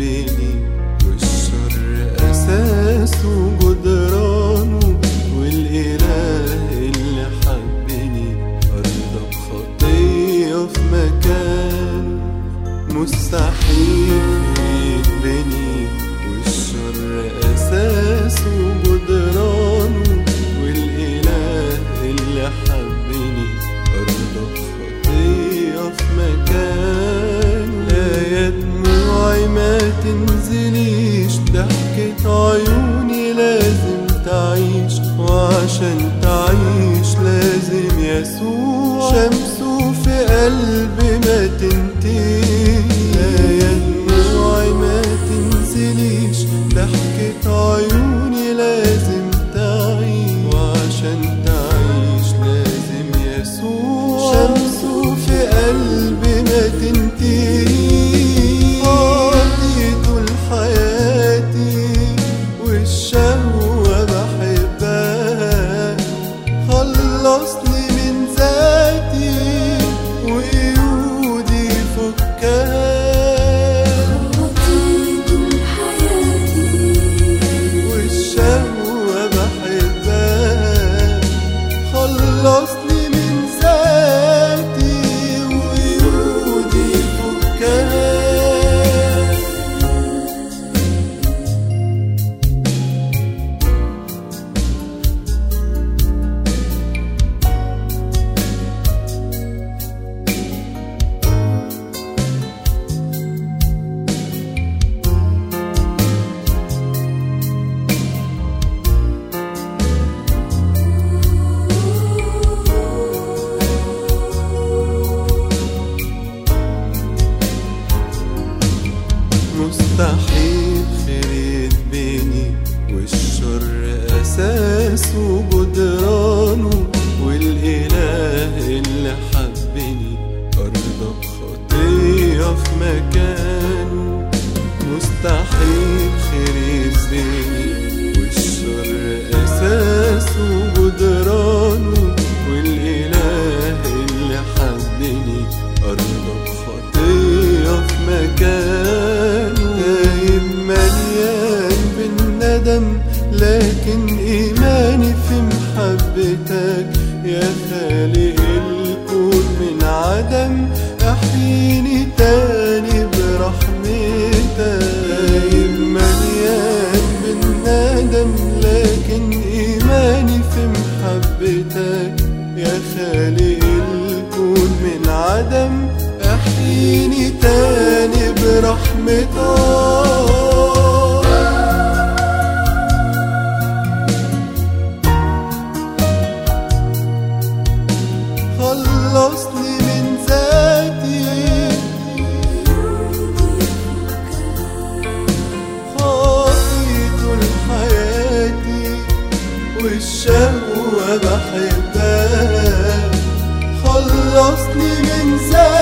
بيني والشر أساسه جدرانه والإله اللي حبني أرضى بخطية في مكانه مستحيل يتبني والشر أساسه جدرانه والإله اللي حبني أرضى بخطية في مكانه تنزليش ضحكة عيوني لازم تعيش. وعشان تعيش لازم يسوع. شمسه في قلبي ما تنتهي لا يا دموعي ما تنزليش. ضحكة عيوني مستحيل خير يتبني والشر أساسه جدرانه والإله اللي حبني أرضى بخطية في مكانه. مستحيل خير يتبني لكن إيماني في محبتك يا خالق الكون من عدم أحييني تاني برحمتك. تايب مليان بالندم لكن إيماني في محبتك يا خالق الكون من عدم احييني تاني برحمتك. خلصني من ذاتي خاطي طول حياتي والشهوة بحبها خلصني من ذاتي